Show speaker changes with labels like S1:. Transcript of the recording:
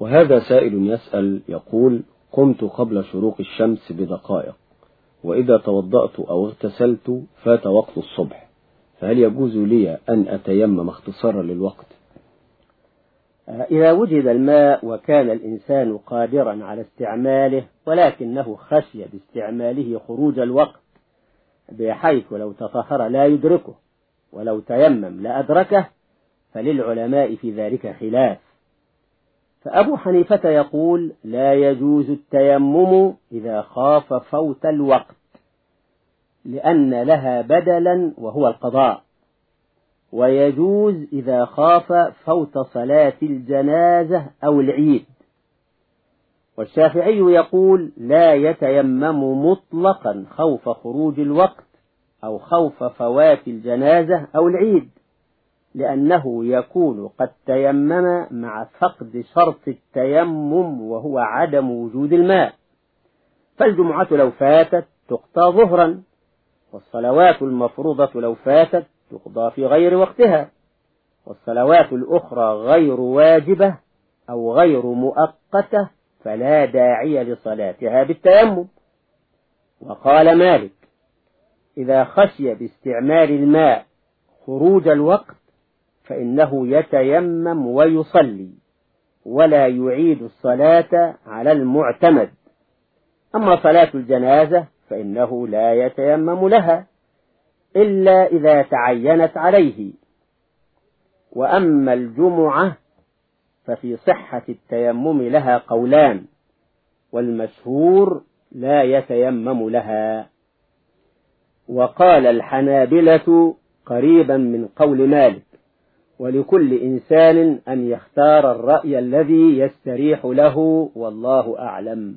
S1: وهذا سائل يسأل يقول قمت قبل شروق الشمس بدقائق وإذا توضأت أو اغتسلت فات وقت الصبح فهل يجوز لي أن أتيمم اختصارا للوقت؟
S2: إذا وجد الماء وكان الإنسان قادرا على استعماله ولكنه خشي باستعماله خروج الوقت بحيث لو تطهر لا يدركه ولو تيمم لأدركه فللعلماء في ذلك خلاف. فأبو حنيفة يقول لا يجوز التيمم إذا خاف فوت الوقت لأن لها بدلا وهو القضاء. ويجوز إذا خاف فوت صلاة الجنازة أو العيد. والشافعي يقول لا يتيمم مطلقا خوف خروج الوقت أو خوف فوات الجنازة أو العيد. لأنه يكون قد تيمم مع فقد شرط التيمم وهو عدم وجود الماء. فالجمعة لو فاتت تقضى ظهرا والصلوات المفروضة لو فاتت تقضى في غير وقتها والصلوات الأخرى غير واجبة أو غير مؤقتة فلا داعي لصلاتها بالتيمم. وقال مالك إذا خشي باستعمال الماء خروج الوقت فإنه يتيمم ويصلي ولا يعيد الصلاة على المعتمد. أما صلاة الجنازة فإنه لا يتيمم لها إلا إذا تعينت عليه. وأما الجمعة ففي صحة التيمم لها قولان والمشهور لا يتيمم لها. وقال الحنابلة قريبا من قول مالك ولكل إنسان أن يختار الرأي الذي يستريح له والله أعلم.